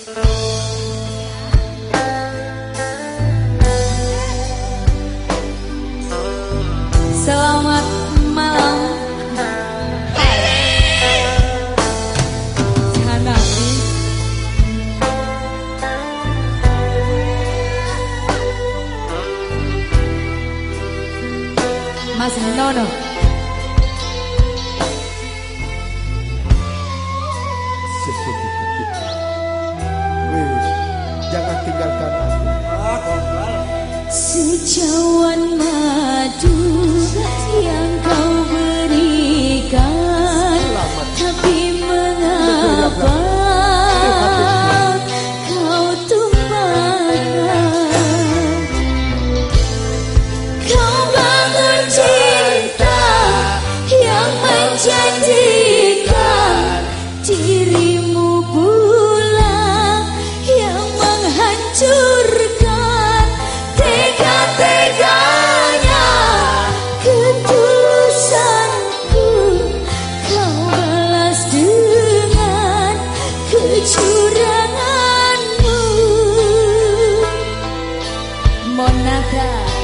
Selamat Nada.